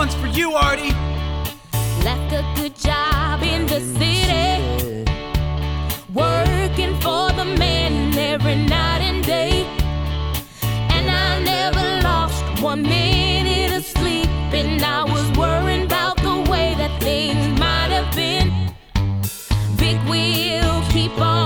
one's for you, Artie. Left a good job in the city, working for the man every night and day. And I never lost one minute of sleep, and I was worrying about the way that things might have been. Big wheel, keep on.